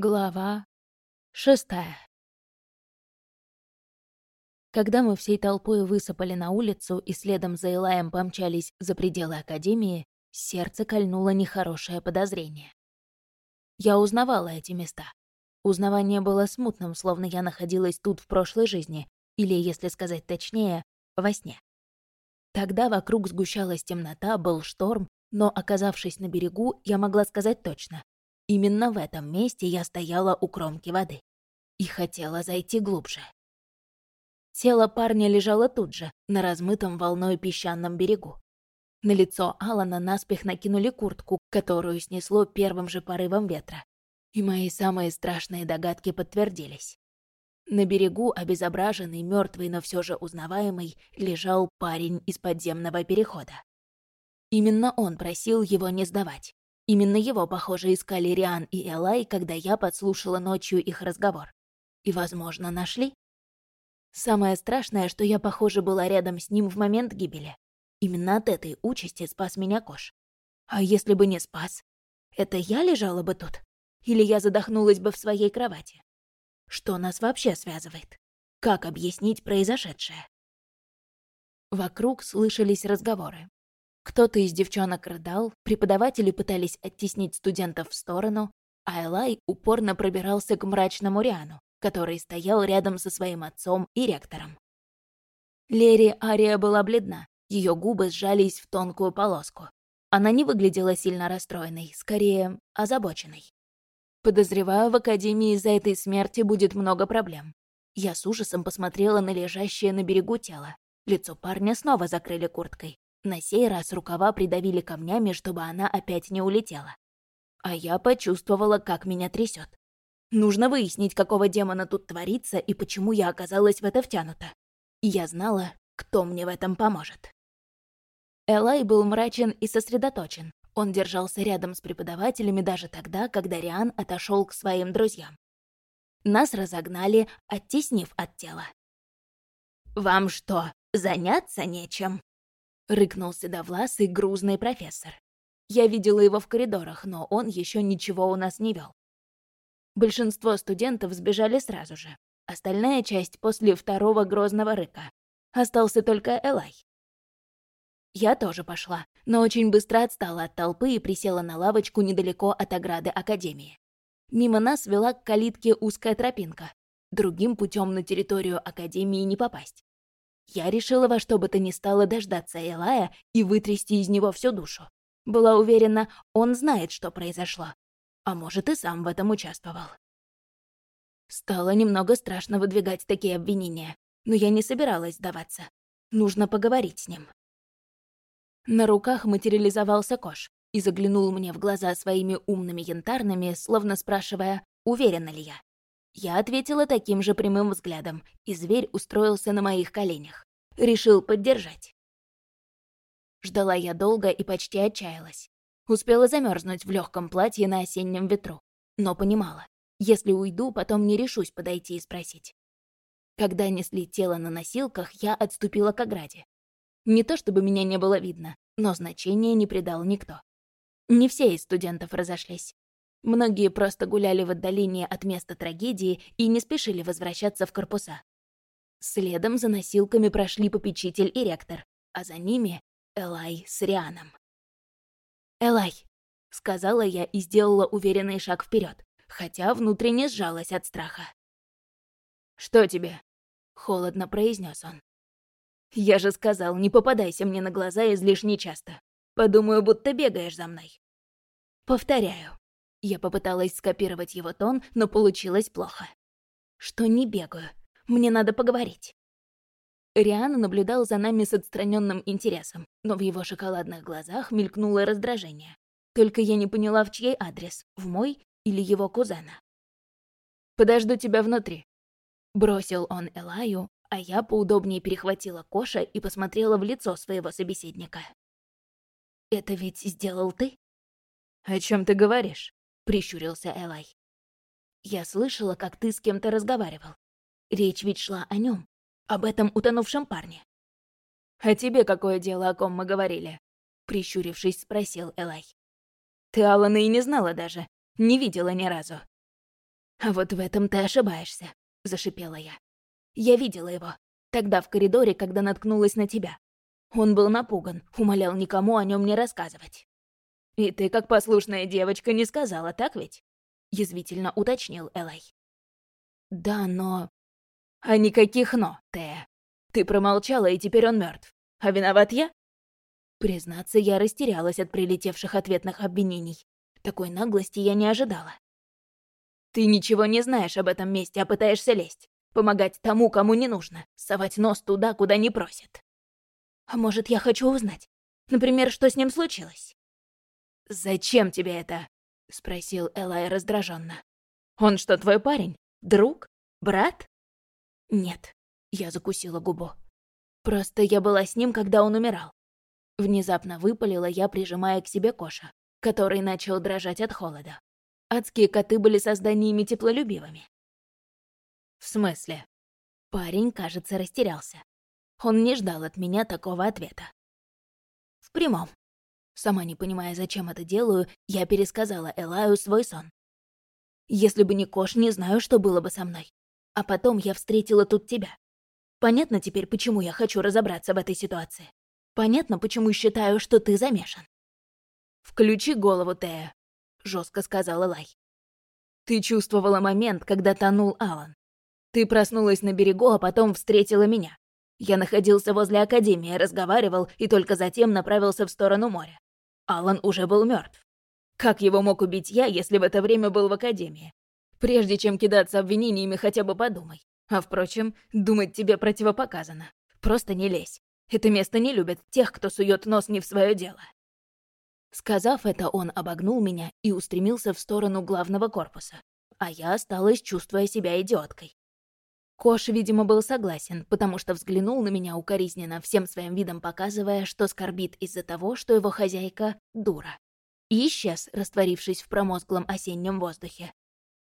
Глава шестая Когда мы всей толпой высыпали на улицу и следом за Элаем помчались за пределы Академии, сердце кольнуло нехорошее подозрение. Я узнавала эти места. Узнавание было смутным, словно я находилась тут в прошлой жизни, или, если сказать точнее, во сне. Тогда вокруг сгущалась темнота, был шторм, но, оказавшись на берегу, я могла сказать точно. Именно в этом месте я стояла у кромки воды и хотела зайти глубже. Тело парня лежало тут же, на размытом волной песчаном берегу. На лицо Алана наспех накинули куртку, которую снесло первым же порывом ветра. И мои самые страшные догадки подтвердились. На берегу, обезображенный, мертвый, но все же узнаваемый, лежал парень из подземного перехода. Именно он просил его не сдавать. Именно его, похоже, искали Риан и Элай, когда я подслушала ночью их разговор. И, возможно, нашли? Самое страшное, что я, похоже, была рядом с ним в момент гибели. Именно от этой участи спас меня Кош. А если бы не спас? Это я лежала бы тут? Или я задохнулась бы в своей кровати? Что нас вообще связывает? Как объяснить произошедшее? Вокруг слышались разговоры. Кто-то из девчонок рыдал, преподаватели пытались оттеснить студентов в сторону, а Элай упорно пробирался к мрачному Риану, который стоял рядом со своим отцом и ректором. Лери Ария была бледна, ее губы сжались в тонкую полоску. Она не выглядела сильно расстроенной, скорее, озабоченной. Подозреваю, в Академии из-за этой смерти будет много проблем. Я с ужасом посмотрела на лежащее на берегу тело. Лицо парня снова закрыли курткой. На сей раз рукава придавили камнями, чтобы она опять не улетела. А я почувствовала, как меня трясет. Нужно выяснить, какого демона тут творится и почему я оказалась в это втянута. Я знала, кто мне в этом поможет. Элай был мрачен и сосредоточен. Он держался рядом с преподавателями даже тогда, когда Риан отошел к своим друзьям. Нас разогнали, оттеснив от тела. «Вам что, заняться нечем?» Рыкнул седовласый грузный профессор. Я видела его в коридорах, но он еще ничего у нас не вел. Большинство студентов сбежали сразу же. Остальная часть после второго грозного рыка. Остался только Элай. Я тоже пошла, но очень быстро отстала от толпы и присела на лавочку недалеко от ограды Академии. Мимо нас вела к калитке узкая тропинка. Другим путем на территорию Академии не попасть. Я решила во что бы то ни стало дождаться Элая и вытрясти из него всю душу. Была уверена, он знает, что произошло. А может, и сам в этом участвовал. Стало немного страшно выдвигать такие обвинения, но я не собиралась сдаваться. Нужно поговорить с ним. На руках материализовался Кош и заглянул мне в глаза своими умными янтарными, словно спрашивая, уверена ли я. Я ответила таким же прямым взглядом, и зверь устроился на моих коленях. Решил поддержать. Ждала я долго и почти отчаялась. Успела замерзнуть в легком платье на осеннем ветру, но понимала, если уйду, потом не решусь подойти и спросить. Когда несли тело на носилках, я отступила к ограде. Не то чтобы меня не было видно, но значения не придал никто. Не все из студентов разошлись. Многие просто гуляли в отдалении от места трагедии и не спешили возвращаться в корпуса. Следом за носилками прошли попечитель и ректор, а за ними — Элай с Рианом. «Элай», — сказала я и сделала уверенный шаг вперед, хотя внутренне сжалась от страха. «Что тебе?» — холодно произнес он. «Я же сказал, не попадайся мне на глаза излишне часто. Подумаю, будто бегаешь за мной». «Повторяю, я попыталась скопировать его тон, но получилось плохо. Что не бегаю. Мне надо поговорить. Риан наблюдал за нами с отстраненным интересом, но в его шоколадных глазах мелькнуло раздражение. Только я не поняла, в чей адрес, в мой или его кузена. «Подожду тебя внутри», — бросил он Элаю, а я поудобнее перехватила Коша и посмотрела в лицо своего собеседника. «Это ведь сделал ты?» «О чем ты говоришь?» Прищурился Элай. «Я слышала, как ты с кем-то разговаривал. Речь ведь шла о нем, об этом утонувшем парне». «А тебе какое дело, о ком мы говорили?» Прищурившись, спросил Элай. «Ты Алана и не знала даже, не видела ни разу». «А вот в этом ты ошибаешься», — зашипела я. «Я видела его. Тогда в коридоре, когда наткнулась на тебя. Он был напуган, умолял никому о нем не рассказывать. «И ты, как послушная девочка, не сказала, так ведь?» — язвительно уточнил Элай. «Да, но...» «А никаких «но», Тея. Ты промолчала, и теперь он мертв. А виноват я?» Признаться, я растерялась от прилетевших ответных обвинений. Такой наглости я не ожидала. «Ты ничего не знаешь об этом месте, а пытаешься лезть. Помогать тому, кому не нужно. Совать нос туда, куда не просят. А может, я хочу узнать? Например, что с ним случилось?» «Зачем тебе это?» — спросил Элай раздраженно. «Он что, твой парень? Друг? Брат?» «Нет», — я закусила губу. «Просто я была с ним, когда он умирал». Внезапно выпалила я, прижимая к себе Коша, который начал дрожать от холода. Адские коты были созданиями теплолюбивыми. «В смысле?» Парень, кажется, растерялся. Он не ждал от меня такого ответа. В прямом. Сама не понимая, зачем это делаю, я пересказала Элаю свой сон. Если бы не Кош, не знаю, что было бы со мной. А потом я встретила тут тебя. Понятно теперь, почему я хочу разобраться в этой ситуации. Понятно, почему считаю, что ты замешан. «Включи голову, Тея», — жестко сказала Лай. «Ты чувствовала момент, когда тонул Алан. Ты проснулась на берегу, а потом встретила меня. Я находился возле Академии, разговаривал и только затем направился в сторону моря. Алан уже был мертв. Как его мог убить я, если в это время был в Академии? Прежде чем кидаться обвинениями, хотя бы подумай. А впрочем, думать тебе противопоказано. Просто не лезь. Это место не любит тех, кто сует нос не в свое дело. Сказав это, он обогнул меня и устремился в сторону главного корпуса. А я осталась, чувствуя себя идиоткой. Кош, видимо, был согласен, потому что взглянул на меня укоризненно, всем своим видом показывая, что скорбит из-за того, что его хозяйка — дура. И исчез, растворившись в промозглом осеннем воздухе.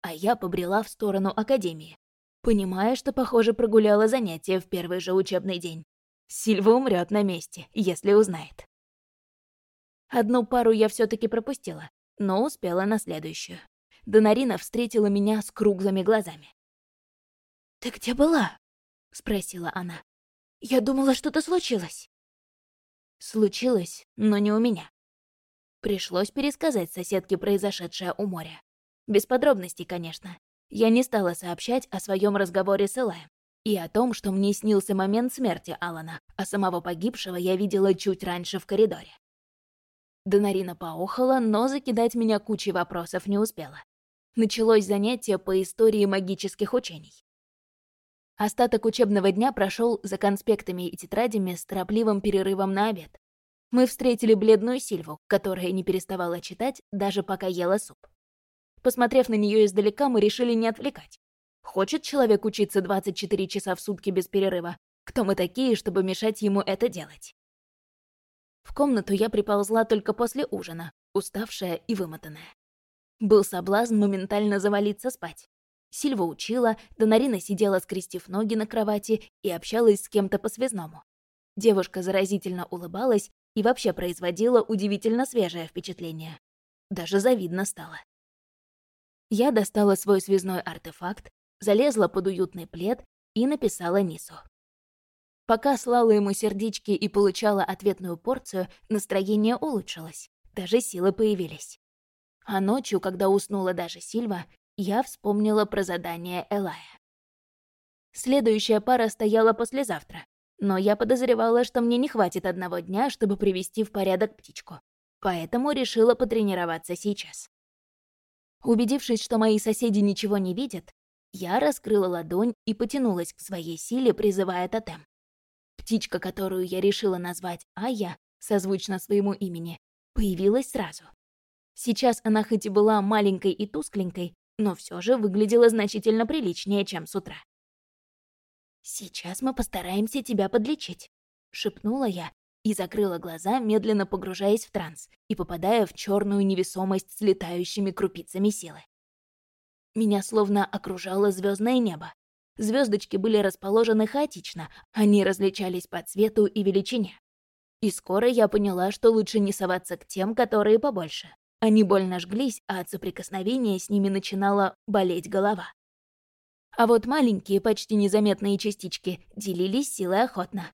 А я побрела в сторону Академии, понимая, что, похоже, прогуляла занятие в первый же учебный день. Сильва умрет на месте, если узнает. Одну пару я все таки пропустила, но успела на следующую. Донарина встретила меня с круглыми глазами. «Ты где была?» — спросила она. «Я думала, что-то случилось». Случилось, но не у меня. Пришлось пересказать соседке произошедшее у моря. Без подробностей, конечно. Я не стала сообщать о своем разговоре с Элаем и о том, что мне снился момент смерти Алана, а самого погибшего я видела чуть раньше в коридоре. Донарина поохала, но закидать меня кучей вопросов не успела. Началось занятие по истории магических учений. Остаток учебного дня прошел за конспектами и тетрадями с торопливым перерывом на обед. Мы встретили бледную Сильву, которая не переставала читать, даже пока ела суп. Посмотрев на нее издалека, мы решили не отвлекать. Хочет человек учиться 24 часа в сутки без перерыва? Кто мы такие, чтобы мешать ему это делать? В комнату я приползла только после ужина, уставшая и вымотанная. Был соблазн моментально завалиться спать. Сильва учила, Донарина сидела, скрестив ноги на кровати и общалась с кем-то по-связному. Девушка заразительно улыбалась и вообще производила удивительно свежее впечатление. Даже завидно стало. Я достала свой связной артефакт, залезла под уютный плед и написала Нису. Пока слала ему сердечки и получала ответную порцию, настроение улучшилось, даже силы появились. А ночью, когда уснула даже Сильва, я вспомнила про задание Элая. Следующая пара стояла послезавтра, но я подозревала, что мне не хватит одного дня, чтобы привести в порядок птичку, поэтому решила потренироваться сейчас. Убедившись, что мои соседи ничего не видят, я раскрыла ладонь и потянулась к своей силе, призывая тотем. Птичка, которую я решила назвать Ая, созвучно своему имени, появилась сразу. Сейчас она хоть и была маленькой и тускленькой, но все же выглядела значительно приличнее, чем с утра. «Сейчас мы постараемся тебя подлечить», — шепнула я и закрыла глаза, медленно погружаясь в транс и попадая в черную невесомость с летающими крупицами силы. Меня словно окружало звездное небо. Звездочки были расположены хаотично, они различались по цвету и величине. И скоро я поняла, что лучше не соваться к тем, которые побольше. Они больно жглись, а от соприкосновения с ними начинала болеть голова. А вот маленькие, почти незаметные частички делились силой охотно.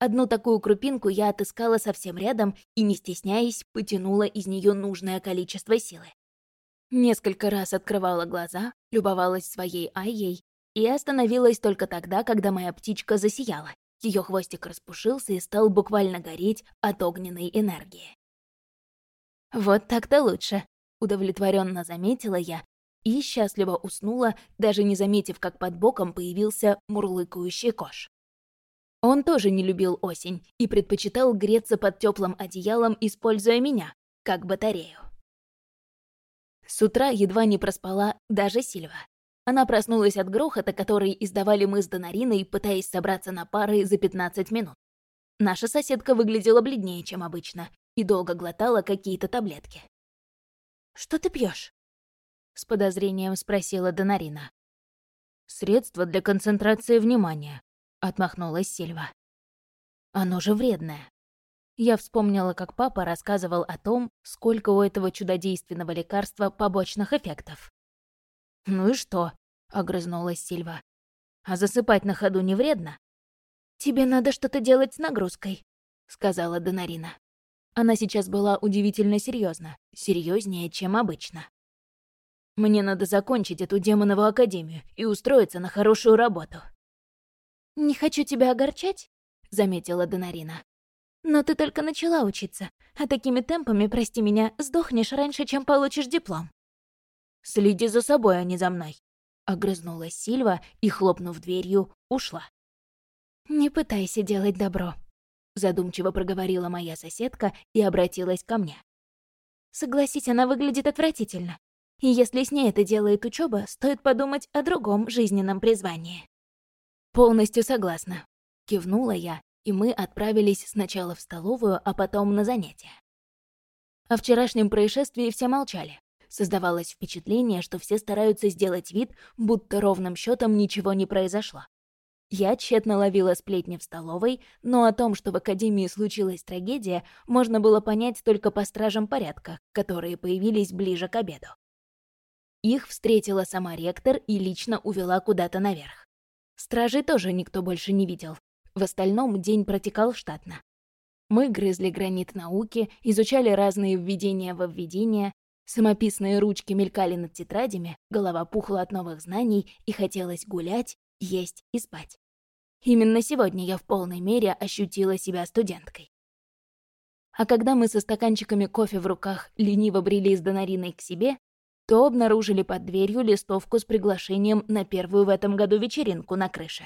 Одну такую крупинку я отыскала совсем рядом и, не стесняясь, потянула из нее нужное количество силы. Несколько раз открывала глаза, любовалась своей Айей и остановилась только тогда, когда моя птичка засияла. Ее хвостик распушился и стал буквально гореть от огненной энергии. «Вот так-то лучше», — удовлетворенно заметила я и счастливо уснула, даже не заметив, как под боком появился мурлыкающий кош. Он тоже не любил осень и предпочитал греться под теплым одеялом, используя меня, как батарею. С утра едва не проспала даже Сильва. Она проснулась от грохота, который издавали мы с Донариной, пытаясь собраться на пары за 15 минут. Наша соседка выглядела бледнее, чем обычно, и долго глотала какие-то таблетки. «Что ты пьешь? с подозрением спросила Донарина. «Средство для концентрации внимания», — отмахнулась Сильва. «Оно же вредное». Я вспомнила, как папа рассказывал о том, сколько у этого чудодейственного лекарства побочных эффектов. «Ну и что?» — огрызнулась Сильва. «А засыпать на ходу не вредно?» «Тебе надо что-то делать с нагрузкой», — сказала Донарина. Она сейчас была удивительно серьезна, серьезнее, чем обычно. Мне надо закончить эту демонову академию и устроиться на хорошую работу. «Не хочу тебя огорчать», — заметила Донарина. «Но ты только начала учиться, а такими темпами, прости меня, сдохнешь раньше, чем получишь диплом». «Следи за собой, а не за мной», — огрызнулась Сильва и, хлопнув дверью, ушла. «Не пытайся делать добро», — задумчиво проговорила моя соседка и обратилась ко мне. «Согласись, она выглядит отвратительно. И если с ней это делает учеба, стоит подумать о другом жизненном призвании. «Полностью согласна», — кивнула я, и мы отправились сначала в столовую, а потом на занятия. О вчерашнем происшествии все молчали. Создавалось впечатление, что все стараются сделать вид, будто ровным счетом ничего не произошло. Я тщетно ловила сплетни в столовой, но о том, что в Академии случилась трагедия, можно было понять только по стражам порядка, которые появились ближе к обеду. Их встретила сама ректор и лично увела куда-то наверх. Стражей тоже никто больше не видел. В остальном день протекал штатно. Мы грызли гранит науки, изучали разные введения во введения, самописные ручки мелькали над тетрадями, голова пухла от новых знаний и хотелось гулять, есть и спать. Именно сегодня я в полной мере ощутила себя студенткой. А когда мы со стаканчиками кофе в руках лениво брели с Донариной к себе, то обнаружили под дверью листовку с приглашением на первую в этом году вечеринку на крыше.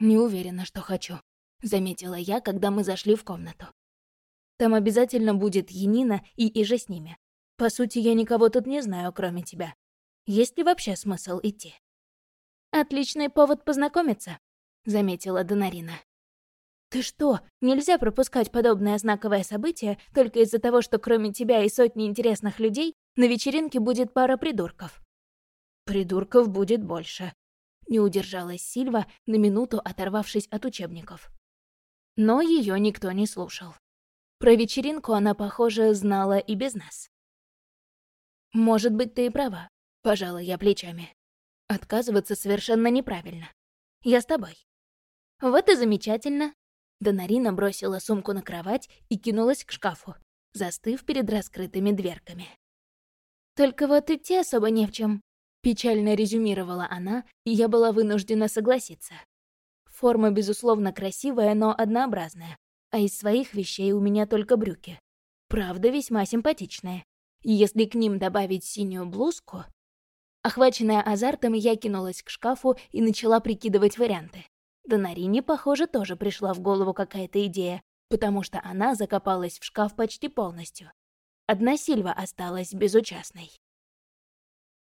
«Не уверена, что хочу», — заметила я, когда мы зашли в комнату. «Там обязательно будет Енина и Иже с ними. По сути, я никого тут не знаю, кроме тебя. Есть ли вообще смысл идти?» «Отличный повод познакомиться», — заметила Донарина. «Ты что, нельзя пропускать подобное знаковое событие только из-за того, что кроме тебя и сотни интересных людей на вечеринке будет пара придурков?» «Придурков будет больше», — не удержалась Сильва, на минуту оторвавшись от учебников. Но ее никто не слушал. Про вечеринку она, похоже, знала и без нас. «Может быть, ты и права», — пожала я плечами. «Отказываться совершенно неправильно. Я с тобой». «Вот и замечательно», Донарина бросила сумку на кровать и кинулась к шкафу, застыв перед раскрытыми дверками. «Только вот идти особо не в чем», — печально резюмировала она, и я была вынуждена согласиться. Форма, безусловно, красивая, но однообразная, а из своих вещей у меня только брюки. Правда, весьма симпатичные. И если к ним добавить синюю блузку... Охваченная азартом, я кинулась к шкафу и начала прикидывать варианты. Донарине, похоже, тоже пришла в голову какая-то идея, потому что она закопалась в шкаф почти полностью. Одна Сильва осталась безучастной.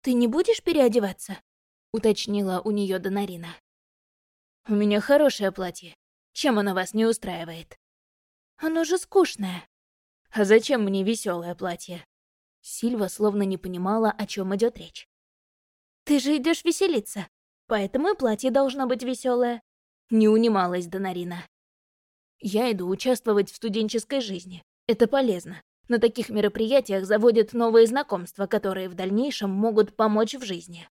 «Ты не будешь переодеваться?» — уточнила у нее Донарина. «У меня хорошее платье. Чем оно вас не устраивает?» «Оно же скучное». «А зачем мне веселое платье?» Сильва словно не понимала, о чем идет речь. «Ты же идешь веселиться, поэтому и платье должно быть веселое. Не унималась Донарина. «Я иду участвовать в студенческой жизни. Это полезно. На таких мероприятиях заводят новые знакомства, которые в дальнейшем могут помочь в жизни.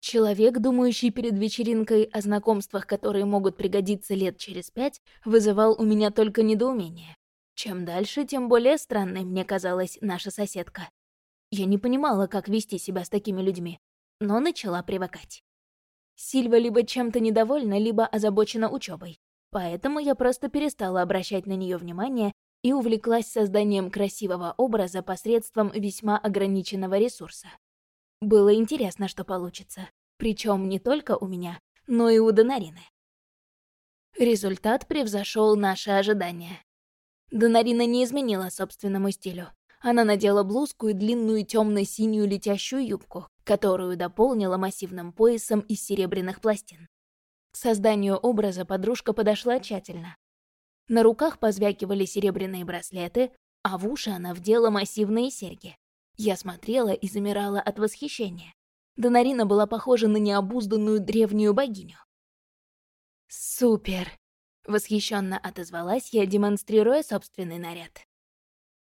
Человек, думающий перед вечеринкой о знакомствах, которые могут пригодиться лет через пять, вызывал у меня только недоумение. Чем дальше, тем более странной мне казалась наша соседка. Я не понимала, как вести себя с такими людьми, но начала привыкать. Сильва либо чем-то недовольна, либо озабочена учебой, поэтому я просто перестала обращать на нее внимание и увлеклась созданием красивого образа посредством весьма ограниченного ресурса. Было интересно, что получится. Причем не только у меня, но и у Донарины. Результат превзошел наши ожидания. Донарина не изменила собственному стилю. Она надела блузку и длинную темно-синюю летящую юбку, которую дополнила массивным поясом из серебряных пластин. К созданию образа подружка подошла тщательно. На руках позвякивали серебряные браслеты, а в уши она вдела массивные серьги. Я смотрела и замирала от восхищения. Донарина была похожа на необузданную древнюю богиню. «Супер!» — восхищенно отозвалась я, демонстрируя собственный наряд.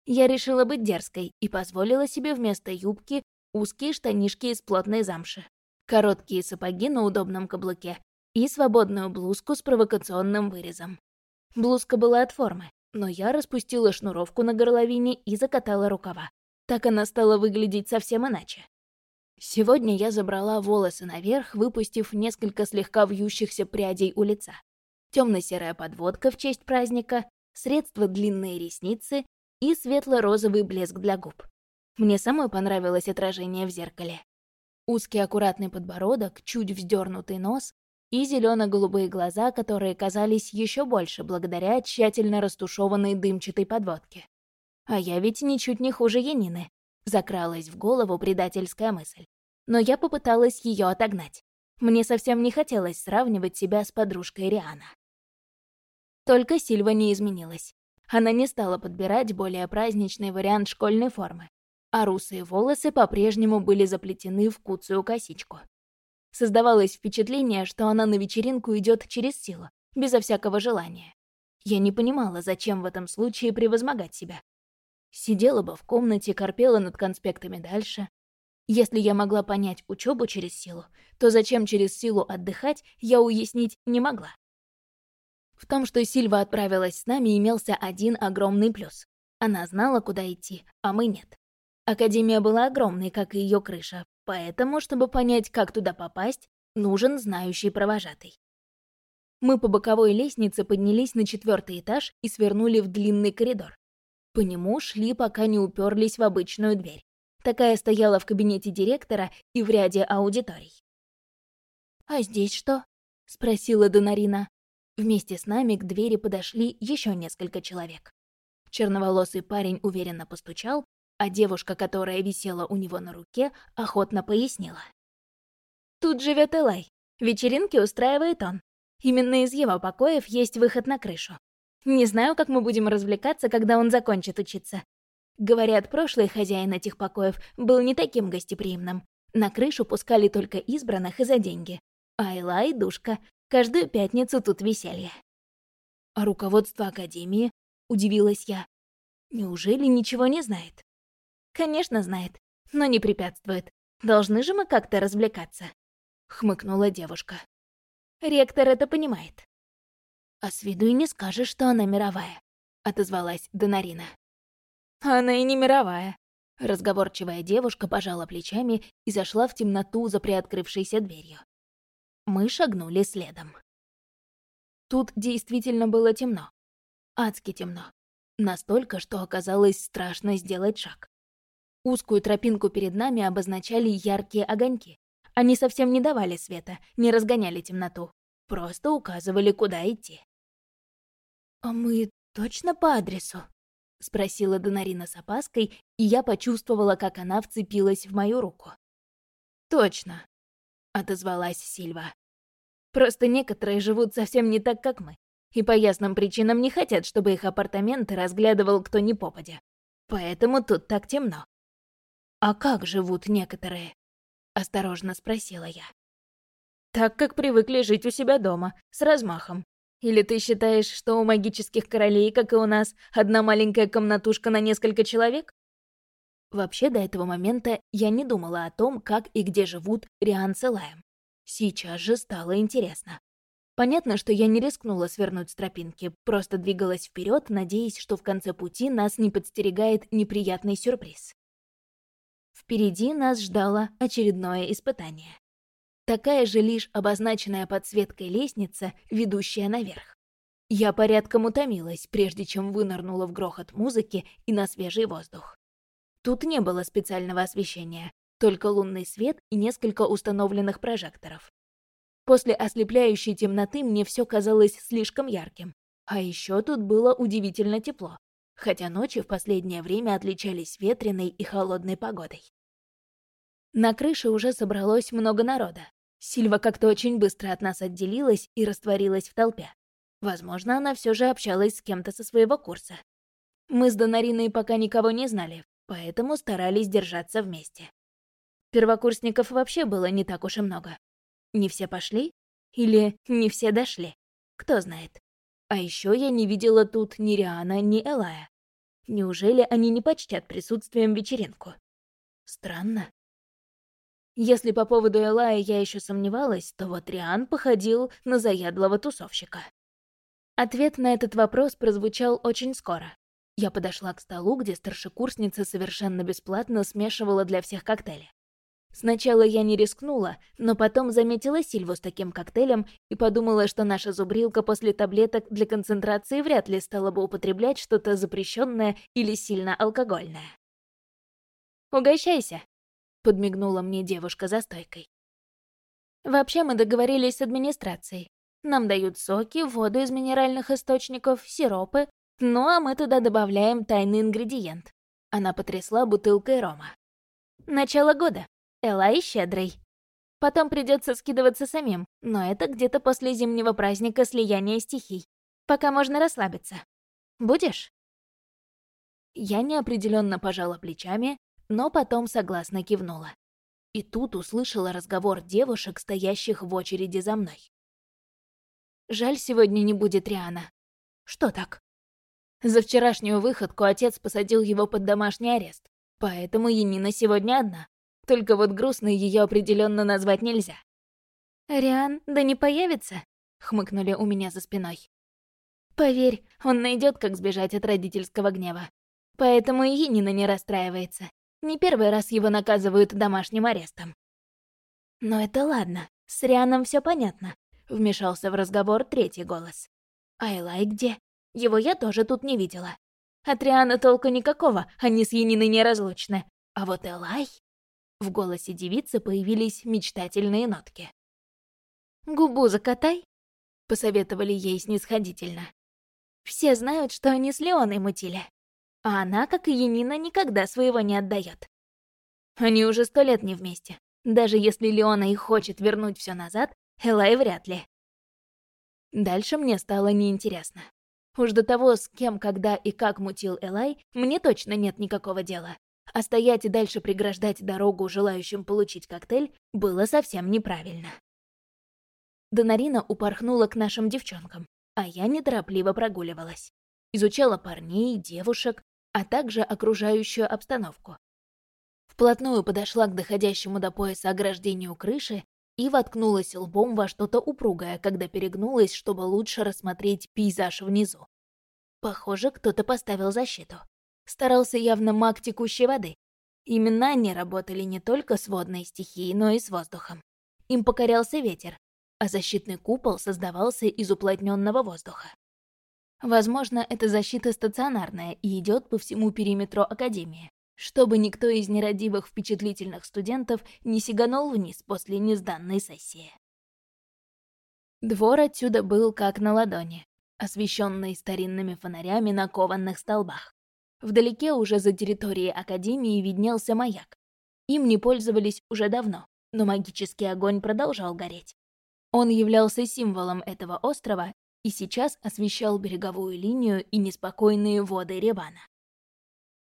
Я решила быть дерзкой и позволила себе вместо юбки узкие штанишки из плотной замши, короткие сапоги на удобном каблуке и свободную блузку с провокационным вырезом. Блузка была от формы, но я распустила шнуровку на горловине и закатала рукава. Так она стала выглядеть совсем иначе. Сегодня я забрала волосы наверх, выпустив несколько слегка вьющихся прядей у лица. Темно-серая подводка в честь праздника, средства длинные ресницы и светло-розовый блеск для губ. Мне самой понравилось отражение в зеркале. Узкий аккуратный подбородок, чуть вздернутый нос и зелено-голубые глаза, которые казались еще больше благодаря тщательно растушеванной дымчатой подводке. А я ведь ничуть не хуже Янины. Закралась в голову предательская мысль. Но я попыталась ее отогнать. Мне совсем не хотелось сравнивать себя с подружкой Риана. Только Сильва не изменилась. Она не стала подбирать более праздничный вариант школьной формы а русые волосы по-прежнему были заплетены в куцую косичку. Создавалось впечатление, что она на вечеринку идет через силу, безо всякого желания. Я не понимала, зачем в этом случае превозмогать себя. Сидела бы в комнате, корпела над конспектами дальше. Если я могла понять учебу через силу, то зачем через силу отдыхать, я уяснить не могла. В том, что Сильва отправилась с нами, имелся один огромный плюс. Она знала, куда идти, а мы нет. Академия была огромной, как и ее крыша, поэтому, чтобы понять, как туда попасть, нужен знающий провожатый. Мы по боковой лестнице поднялись на четвертый этаж и свернули в длинный коридор. По нему шли, пока не уперлись в обычную дверь. Такая стояла в кабинете директора и в ряде аудиторий. «А здесь что?» — спросила Донарина. Вместе с нами к двери подошли еще несколько человек. Черноволосый парень уверенно постучал, а девушка, которая висела у него на руке, охотно пояснила. «Тут живет Элай. Вечеринки устраивает он. Именно из его покоев есть выход на крышу. Не знаю, как мы будем развлекаться, когда он закончит учиться. Говорят, прошлый хозяин этих покоев был не таким гостеприимным. На крышу пускали только избранных и за деньги. А Элай — душка. Каждую пятницу тут веселье. А руководство Академии? Удивилась я. Неужели ничего не знает? Конечно, знает, но не препятствует. Должны же мы как-то развлекаться. Хмыкнула девушка. Ректор это понимает. А с виду и не скажешь, что она мировая, отозвалась Донарина. Она и не мировая. Разговорчивая девушка пожала плечами и зашла в темноту за приоткрывшейся дверью. Мы шагнули следом. Тут действительно было темно. Адски темно. Настолько, что оказалось страшно сделать шаг. Узкую тропинку перед нами обозначали яркие огоньки. Они совсем не давали света, не разгоняли темноту. Просто указывали, куда идти. «А мы точно по адресу?» — спросила Донарина с опаской, и я почувствовала, как она вцепилась в мою руку. «Точно», — отозвалась Сильва. «Просто некоторые живут совсем не так, как мы, и по ясным причинам не хотят, чтобы их апартаменты разглядывал кто ни попадя. Поэтому тут так темно. «А как живут некоторые?» — осторожно спросила я. «Так, как привыкли жить у себя дома, с размахом. Или ты считаешь, что у магических королей, как и у нас, одна маленькая комнатушка на несколько человек? Вообще, до этого момента я не думала о том, как и где живут Риан с Элаем. Сейчас же стало интересно. Понятно, что я не рискнула свернуть с тропинки, просто двигалась вперед, надеясь, что в конце пути нас не подстерегает неприятный сюрприз. Впереди нас ждало очередное испытание. Такая же лишь обозначенная подсветкой лестница, ведущая наверх. Я порядком утомилась, прежде чем вынырнула в грохот музыки и на свежий воздух. Тут не было специального освещения, только лунный свет и несколько установленных прожекторов. После ослепляющей темноты мне все казалось слишком ярким. А еще тут было удивительно тепло, хотя ночи в последнее время отличались ветреной и холодной погодой. На крыше уже собралось много народа. Сильва как-то очень быстро от нас отделилась и растворилась в толпе. Возможно, она все же общалась с кем-то со своего курса. Мы с Донариной пока никого не знали, поэтому старались держаться вместе. Первокурсников вообще было не так уж и много. Не все пошли? Или не все дошли? Кто знает. А еще я не видела тут ни Риана, ни Элая. Неужели они не почтят присутствием вечеринку? Странно. Если по поводу Элая я еще сомневалась, то вот Риан походил на заядлого тусовщика. Ответ на этот вопрос прозвучал очень скоро. Я подошла к столу, где старшекурсница совершенно бесплатно смешивала для всех коктейли. Сначала я не рискнула, но потом заметила Сильву с таким коктейлем и подумала, что наша зубрилка после таблеток для концентрации вряд ли стала бы употреблять что-то запрещенное или сильно алкогольное. «Угощайся», — подмигнула мне девушка за стойкой. «Вообще мы договорились с администрацией. Нам дают соки, воду из минеральных источников, сиропы, ну а мы туда добавляем тайный ингредиент. Она потрясла бутылкой рома. Начало года. Элай щедрый. Потом придется скидываться самим, но это где-то после зимнего праздника слияния стихий. Пока можно расслабиться. Будешь? Я неопределенно пожала плечами, но потом согласно кивнула. И тут услышала разговор девушек, стоящих в очереди за мной. Жаль, сегодня не будет Риана. Что так? За вчерашнюю выходку отец посадил его под домашний арест, поэтому Енина сегодня одна. Только вот грустной ее определенно назвать нельзя. «Риан, да не появится?» — хмыкнули у меня за спиной. «Поверь, он найдет, как сбежать от родительского гнева. Поэтому и Енина не расстраивается. Не первый раз его наказывают домашним арестом». «Но это ладно, с Рианом все понятно», — вмешался в разговор третий голос. «Айлай где?» Его я тоже тут не видела. От Риана толка никакого, они с Яниной неразлучны. А вот Элай... В голосе девицы появились мечтательные нотки. «Губу закатай», — посоветовали ей снисходительно. «Все знают, что они с Леоной мутили. А она, как и Янина, никогда своего не отдает. Они уже сто лет не вместе. Даже если Леона и хочет вернуть все назад, Элай вряд ли. Дальше мне стало неинтересно. Уж до того, с кем, когда и как мутил Элай, мне точно нет никакого дела. А стоять и дальше преграждать дорогу желающим получить коктейль было совсем неправильно. Донарина упорхнула к нашим девчонкам, а я неторопливо прогуливалась. Изучала парней, девушек, а также окружающую обстановку. Вплотную подошла к доходящему до пояса ограждению крыши и воткнулась лбом во что-то упругое, когда перегнулась, чтобы лучше рассмотреть пейзаж внизу. Похоже, кто-то поставил защиту. Старался явно маг текущей воды. Именно они работали не только с водной стихией, но и с воздухом. Им покорялся ветер, а защитный купол создавался из уплотненного воздуха. Возможно, эта защита стационарная и идет по всему периметру Академии чтобы никто из нерадивых впечатлительных студентов не сиганул вниз после незданной сессии. Двор отсюда был как на ладони, освещенный старинными фонарями на кованных столбах. Вдалеке уже за территорией Академии виднелся маяк. Им не пользовались уже давно, но магический огонь продолжал гореть. Он являлся символом этого острова и сейчас освещал береговую линию и неспокойные воды Ревана.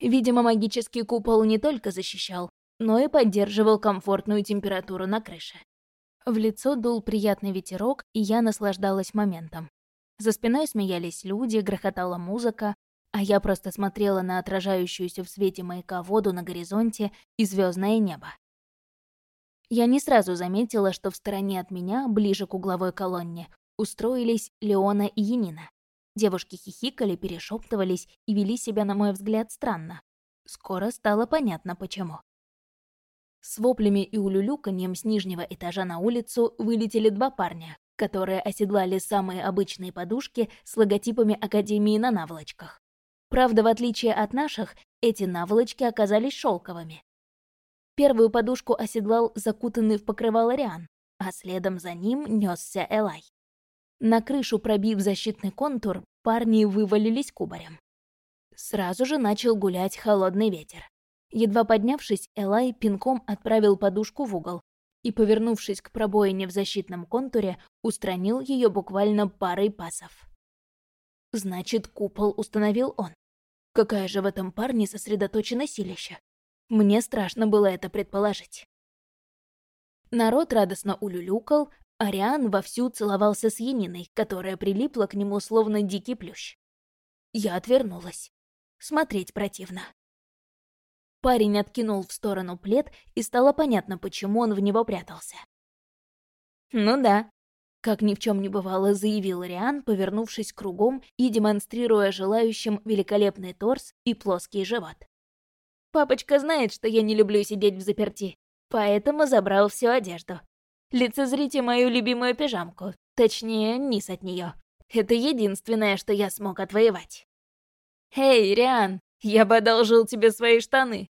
Видимо, магический купол не только защищал, но и поддерживал комфортную температуру на крыше. В лицо дул приятный ветерок, и я наслаждалась моментом. За спиной смеялись люди, грохотала музыка, а я просто смотрела на отражающуюся в свете маяка воду на горизонте и звездное небо. Я не сразу заметила, что в стороне от меня, ближе к угловой колонне, устроились Леона и Янина. Девушки хихикали, перешептывались и вели себя, на мой взгляд, странно. Скоро стало понятно, почему. С воплями и улюлюканьем с нижнего этажа на улицу вылетели два парня, которые оседлали самые обычные подушки с логотипами Академии на наволочках. Правда, в отличие от наших, эти наволочки оказались шелковыми. Первую подушку оседлал закутанный в покрывало Риан, а следом за ним несся Элай. На крышу, пробив защитный контур, парни вывалились кубарем. Сразу же начал гулять холодный ветер. Едва поднявшись, Элай пинком отправил подушку в угол, и, повернувшись к пробоине в защитном контуре, устранил ее буквально парой пасов. Значит, купол установил он. Какая же в этом парне сосредоточена силища? Мне страшно было это предположить. Народ радостно улюлюкал, Ариан вовсю целовался с Яниной, которая прилипла к нему словно дикий плющ. Я отвернулась. Смотреть противно. Парень откинул в сторону плед, и стало понятно, почему он в него прятался. «Ну да», — как ни в чем не бывало, заявил Риан, повернувшись кругом и демонстрируя желающим великолепный торс и плоский живот. «Папочка знает, что я не люблю сидеть в заперти, поэтому забрал всю одежду. Лицезрите мою любимую пижамку, точнее, низ от нее. Это единственное, что я смог отвоевать». «Эй, Риан, я бы одолжил тебе свои штаны!»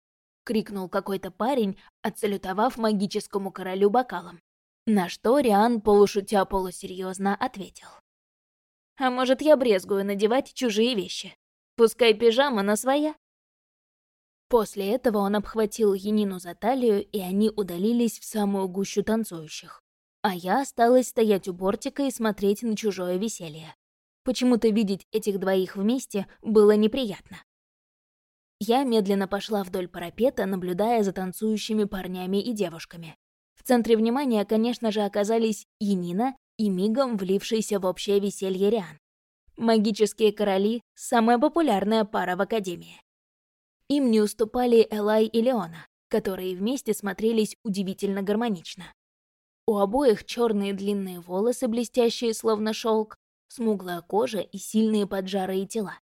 крикнул какой-то парень, отсалютовав магическому королю бокалом. На что Риан полушутя полусерьезно ответил. «А может, я брезгую надевать чужие вещи? Пускай пижама на своя». После этого он обхватил Янину за талию, и они удалились в самую гущу танцующих. А я осталась стоять у бортика и смотреть на чужое веселье. Почему-то видеть этих двоих вместе было неприятно. Я медленно пошла вдоль парапета, наблюдая за танцующими парнями и девушками. В центре внимания, конечно же, оказались Янина и мигом влившийся в общее веселье Риан. Магические короли — самая популярная пара в Академии. Им не уступали Элай и Леона, которые вместе смотрелись удивительно гармонично. У обоих черные длинные волосы, блестящие словно шелк, смуглая кожа и сильные поджарые тела.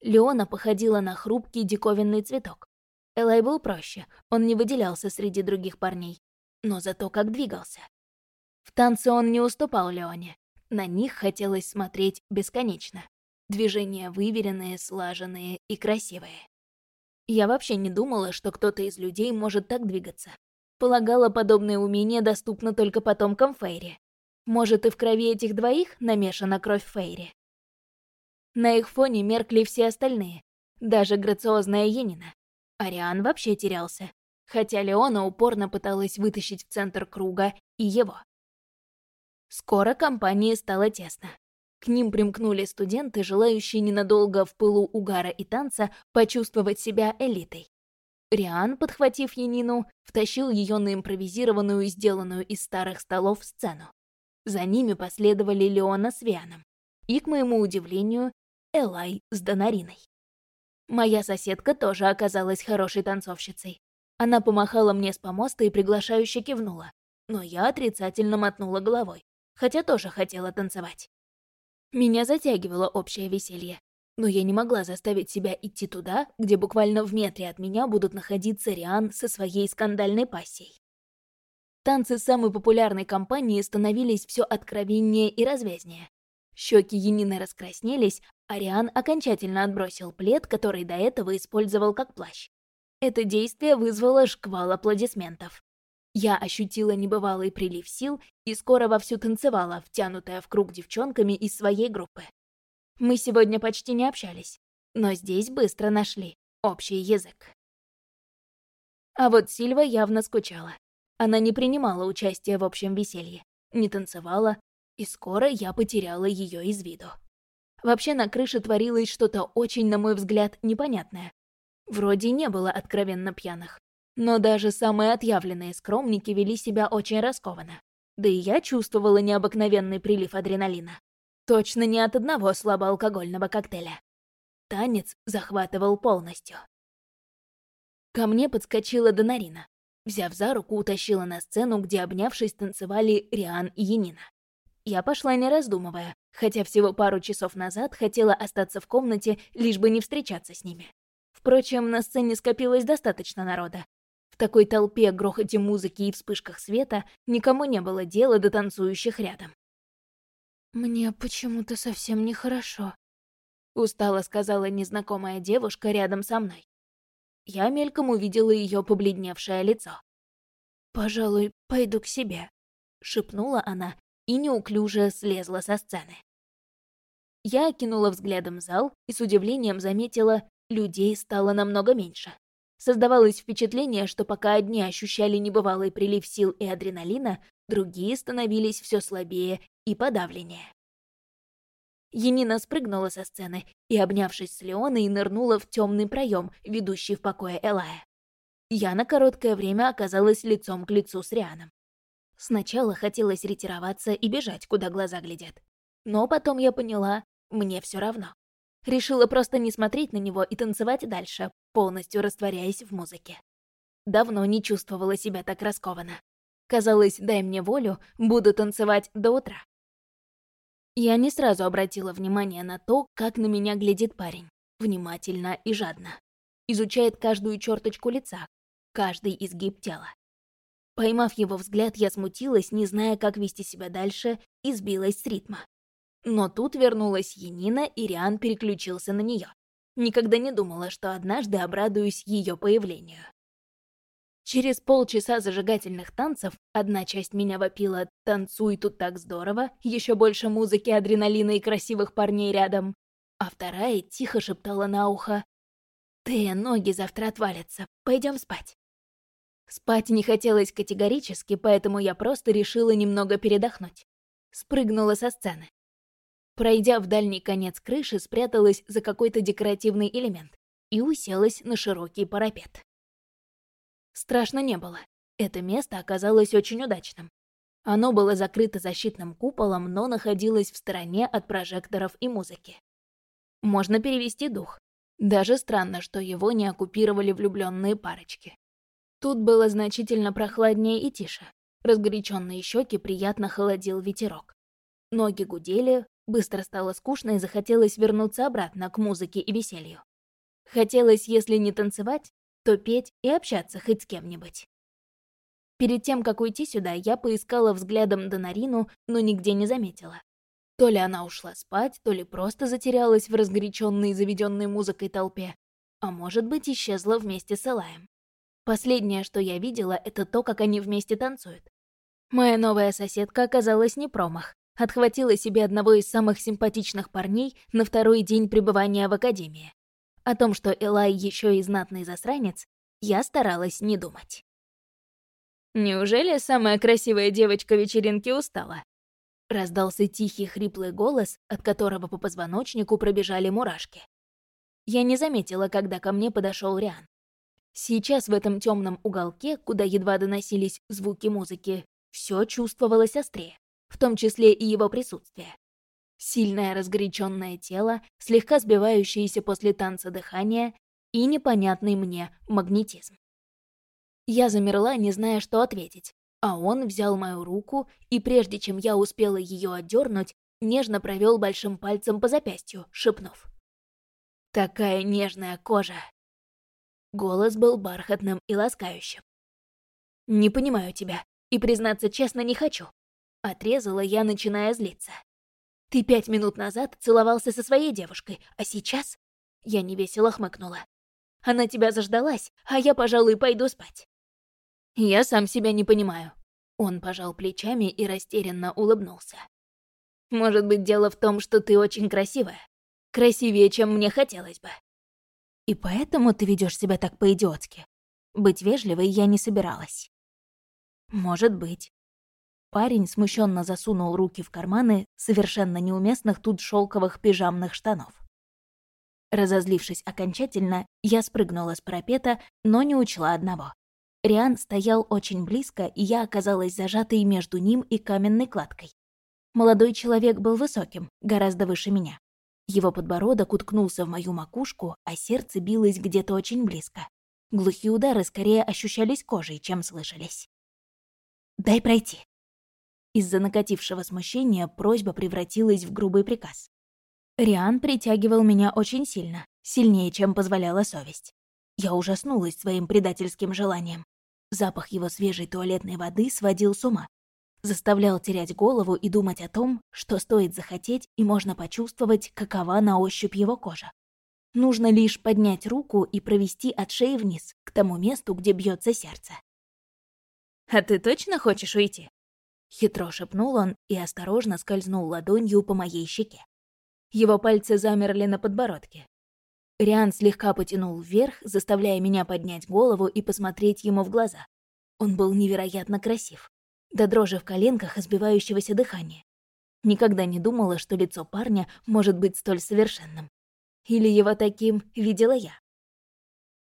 Леона походила на хрупкий диковинный цветок. Элай был проще, он не выделялся среди других парней, но зато как двигался. В танце он не уступал Леоне, на них хотелось смотреть бесконечно. Движения выверенные, слаженные и красивые. Я вообще не думала, что кто-то из людей может так двигаться. Полагала, подобное умение доступно только потомкам Фейри. Может, и в крови этих двоих намешана кровь Фейри. На их фоне меркли все остальные, даже грациозная Енина. Ариан вообще терялся, хотя Леона упорно пыталась вытащить в центр круга и его. Скоро компании стало тесно. К ним примкнули студенты, желающие ненадолго в пылу угара и танца почувствовать себя элитой. Риан, подхватив Янину, втащил ее на импровизированную сделанную из старых столов сцену. За ними последовали Леона с Вианом. И, к моему удивлению, Элай с Донариной. Моя соседка тоже оказалась хорошей танцовщицей. Она помахала мне с помоста и приглашающе кивнула, но я отрицательно мотнула головой, хотя тоже хотела танцевать. Меня затягивало общее веселье, но я не могла заставить себя идти туда, где буквально в метре от меня будут находиться Риан со своей скандальной пассией. Танцы самой популярной компании становились все откровеннее и развязнее. Щеки Янины раскраснелись, Ариан окончательно отбросил плед, который до этого использовал как плащ. Это действие вызвало шквал аплодисментов. Я ощутила небывалый прилив сил и скоро вовсю танцевала, втянутая в круг девчонками из своей группы. Мы сегодня почти не общались, но здесь быстро нашли общий язык. А вот Сильва явно скучала. Она не принимала участия в общем веселье, не танцевала, и скоро я потеряла ее из виду. Вообще на крыше творилось что-то очень, на мой взгляд, непонятное. Вроде не было откровенно пьяных. Но даже самые отъявленные скромники вели себя очень раскованно. Да и я чувствовала необыкновенный прилив адреналина. Точно не от одного слабоалкогольного коктейля. Танец захватывал полностью. Ко мне подскочила Донарина. Взяв за руку, утащила на сцену, где, обнявшись, танцевали Риан и Янина. Я пошла не раздумывая, хотя всего пару часов назад хотела остаться в комнате, лишь бы не встречаться с ними. Впрочем, на сцене скопилось достаточно народа. В такой толпе, грохоте музыки и вспышках света никому не было дела до танцующих рядом. «Мне почему-то совсем нехорошо», — устало сказала незнакомая девушка рядом со мной. Я мельком увидела ее побледневшее лицо. «Пожалуй, пойду к себе», — шепнула она и неуклюже слезла со сцены. Я окинула взглядом зал и с удивлением заметила, людей стало намного меньше. Создавалось впечатление, что пока одни ощущали небывалый прилив сил и адреналина, другие становились все слабее и подавленнее. Енина спрыгнула со сцены и, обнявшись с Леоной, нырнула в темный проем, ведущий в покое Элая. Я на короткое время оказалась лицом к лицу с Рианом. Сначала хотелось ретироваться и бежать, куда глаза глядят. Но потом я поняла, мне все равно. Решила просто не смотреть на него и танцевать дальше, полностью растворяясь в музыке. Давно не чувствовала себя так раскованно. Казалось, дай мне волю, буду танцевать до утра. Я не сразу обратила внимание на то, как на меня глядит парень. Внимательно и жадно. Изучает каждую черточку лица, каждый изгиб тела. Поймав его взгляд, я смутилась, не зная, как вести себя дальше, и сбилась с ритма. Но тут вернулась Енина, и Риан переключился на нее. Никогда не думала, что однажды обрадуюсь ее появлению. Через полчаса зажигательных танцев одна часть меня вопила «Танцуй тут так здорово», еще больше музыки, адреналина и красивых парней рядом, а вторая тихо шептала на ухо «Ты, ноги завтра отвалятся, пойдем спать». Спать не хотелось категорически, поэтому я просто решила немного передохнуть. Спрыгнула со сцены. Пройдя в дальний конец крыши, спряталась за какой-то декоративный элемент и уселась на широкий парапет. Страшно не было. Это место оказалось очень удачным. Оно было закрыто защитным куполом, но находилось в стороне от прожекторов и музыки. Можно перевести дух. Даже странно, что его не оккупировали влюбленные парочки. Тут было значительно прохладнее и тише. Разгоряченные щеки приятно холодил ветерок. Ноги гудели, быстро стало скучно и захотелось вернуться обратно к музыке и веселью. Хотелось, если не танцевать, то петь и общаться хоть с кем-нибудь. Перед тем, как уйти сюда, я поискала взглядом Донарину, но нигде не заметила. То ли она ушла спать, то ли просто затерялась в разгоряченной заведенной музыкой толпе, а может быть, исчезла вместе с Элаем. Последнее, что я видела, это то, как они вместе танцуют. Моя новая соседка оказалась не промах. Отхватила себе одного из самых симпатичных парней на второй день пребывания в академии. О том, что Элай еще и знатный засранец, я старалась не думать. «Неужели самая красивая девочка вечеринки устала?» Раздался тихий хриплый голос, от которого по позвоночнику пробежали мурашки. Я не заметила, когда ко мне подошел Риан. Сейчас в этом темном уголке, куда едва доносились звуки музыки, все чувствовалось острее, в том числе и его присутствие. Сильное разгоряченное тело, слегка сбивающееся после танца дыхание и непонятный мне магнетизм. Я замерла, не зная, что ответить, а он взял мою руку и, прежде чем я успела ее отдернуть, нежно провел большим пальцем по запястью, шепнув. «Такая нежная кожа!» Голос был бархатным и ласкающим. «Не понимаю тебя, и, признаться честно, не хочу». Отрезала я, начиная злиться. «Ты пять минут назад целовался со своей девушкой, а сейчас...» Я невесело хмыкнула. «Она тебя заждалась, а я, пожалуй, пойду спать». «Я сам себя не понимаю». Он пожал плечами и растерянно улыбнулся. «Может быть, дело в том, что ты очень красивая. Красивее, чем мне хотелось бы. И поэтому ты ведешь себя так по-идиотски. Быть вежливой я не собиралась. Может быть. Парень смущенно засунул руки в карманы совершенно неуместных тут шелковых пижамных штанов. Разозлившись окончательно, я спрыгнула с парапета, но не учла одного. Риан стоял очень близко, и я оказалась зажатой между ним и каменной кладкой. Молодой человек был высоким, гораздо выше меня. Его подбородок уткнулся в мою макушку, а сердце билось где-то очень близко. Глухие удары скорее ощущались кожей, чем слышались. «Дай пройти». Из-за накатившего смущения просьба превратилась в грубый приказ. Риан притягивал меня очень сильно, сильнее, чем позволяла совесть. Я ужаснулась своим предательским желанием. Запах его свежей туалетной воды сводил с ума. Заставлял терять голову и думать о том, что стоит захотеть и можно почувствовать, какова на ощупь его кожа. Нужно лишь поднять руку и провести от шеи вниз, к тому месту, где бьется сердце. «А ты точно хочешь уйти?» Хитро шепнул он и осторожно скользнул ладонью по моей щеке. Его пальцы замерли на подбородке. Риан слегка потянул вверх, заставляя меня поднять голову и посмотреть ему в глаза. Он был невероятно красив. До дрожи в коленках и сбивающегося дыхания. Никогда не думала, что лицо парня может быть столь совершенным. Или его таким видела я.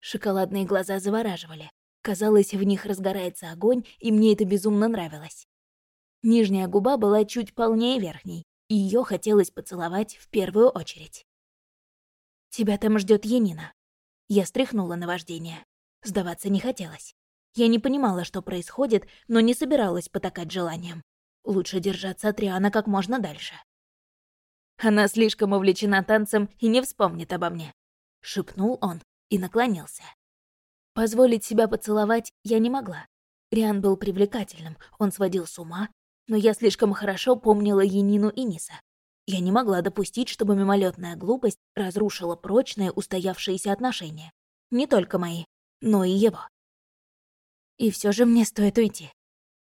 Шоколадные глаза завораживали. Казалось, в них разгорается огонь, и мне это безумно нравилось. Нижняя губа была чуть полнее верхней, и ее хотелось поцеловать в первую очередь. «Тебя там ждет Янина». Я стряхнула на вождение. Сдаваться не хотелось. Я не понимала, что происходит, но не собиралась потакать желанием. Лучше держаться от Риана как можно дальше. Она слишком увлечена танцем и не вспомнит обо мне. Шепнул он и наклонился. Позволить себя поцеловать я не могла. Риан был привлекательным, он сводил с ума, но я слишком хорошо помнила Енину и Ниса. Я не могла допустить, чтобы мимолетная глупость разрушила прочные устоявшиеся отношения. Не только мои, но и его. И все же мне стоит уйти.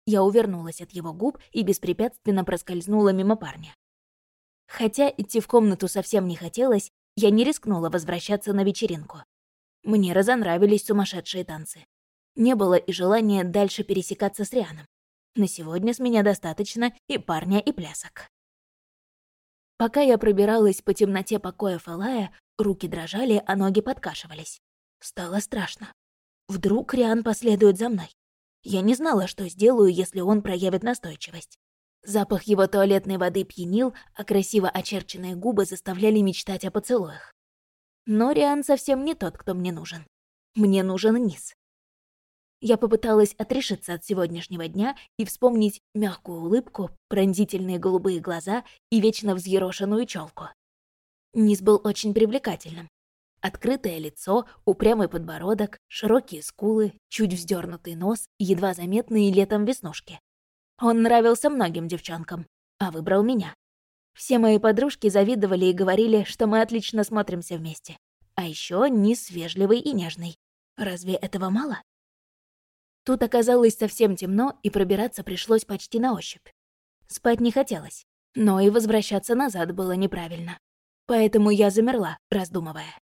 Я увернулась от его губ и беспрепятственно проскользнула мимо парня. Хотя идти в комнату совсем не хотелось, я не рискнула возвращаться на вечеринку. Мне разонравились сумасшедшие танцы. Не было и желания дальше пересекаться с Рианом. На сегодня с меня достаточно и парня, и плясок. Пока я пробиралась по темноте покоя Фалая, руки дрожали, а ноги подкашивались. Стало страшно. Вдруг Риан последует за мной. Я не знала, что сделаю, если он проявит настойчивость. Запах его туалетной воды пьянил, а красиво очерченные губы заставляли мечтать о поцелуях. Но Риан совсем не тот, кто мне нужен. Мне нужен низ. Я попыталась отрешиться от сегодняшнего дня и вспомнить мягкую улыбку, пронзительные голубые глаза и вечно взъерошенную челку. Низ был очень привлекательным. Открытое лицо, упрямый подбородок, широкие скулы, чуть вздернутый нос и едва заметные летом веснушки. Он нравился многим девчонкам, а выбрал меня. Все мои подружки завидовали и говорили, что мы отлично смотримся вместе. А еще низ вежливый и нежный. Разве этого мало? Тут оказалось совсем темно, и пробираться пришлось почти на ощупь. Спать не хотелось, но и возвращаться назад было неправильно. Поэтому я замерла, раздумывая.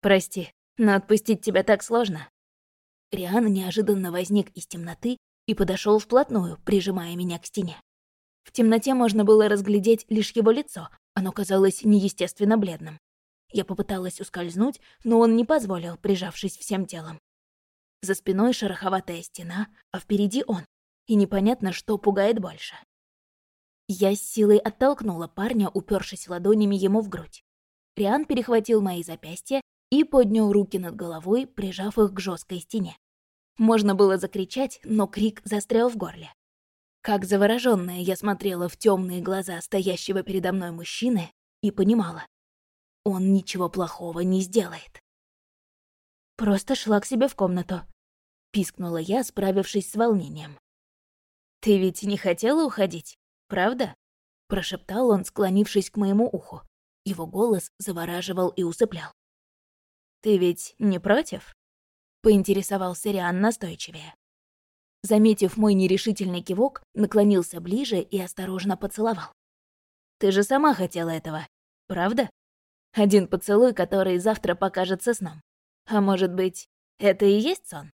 «Прости, но отпустить тебя так сложно». Риан неожиданно возник из темноты и подошел вплотную, прижимая меня к стене. В темноте можно было разглядеть лишь его лицо, оно казалось неестественно бледным. Я попыталась ускользнуть, но он не позволил, прижавшись всем телом. За спиной шероховатая стена, а впереди он, и непонятно, что пугает больше. Я с силой оттолкнула парня, упершись ладонями ему в грудь. Риан перехватил мои запястья и поднял руки над головой, прижав их к жесткой стене. Можно было закричать, но крик застрял в горле. Как заворожённая я смотрела в темные глаза стоящего передо мной мужчины и понимала. Он ничего плохого не сделает. Просто шла к себе в комнату. Пискнула я, справившись с волнением. «Ты ведь не хотела уходить, правда?» Прошептал он, склонившись к моему уху. Его голос завораживал и усыплял. «Ты ведь не против?» поинтересовался Риан настойчивее. Заметив мой нерешительный кивок, наклонился ближе и осторожно поцеловал. «Ты же сама хотела этого, правда? Один поцелуй, который завтра покажется сном. А может быть, это и есть сон?»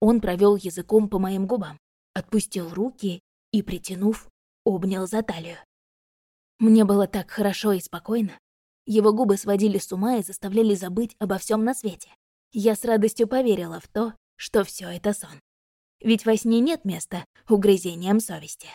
Он провел языком по моим губам, отпустил руки и, притянув, обнял за талию. Мне было так хорошо и спокойно. Его губы сводили с ума и заставляли забыть обо всем на свете. Я с радостью поверила в то, что все это сон. Ведь во сне нет места угрызениям совести.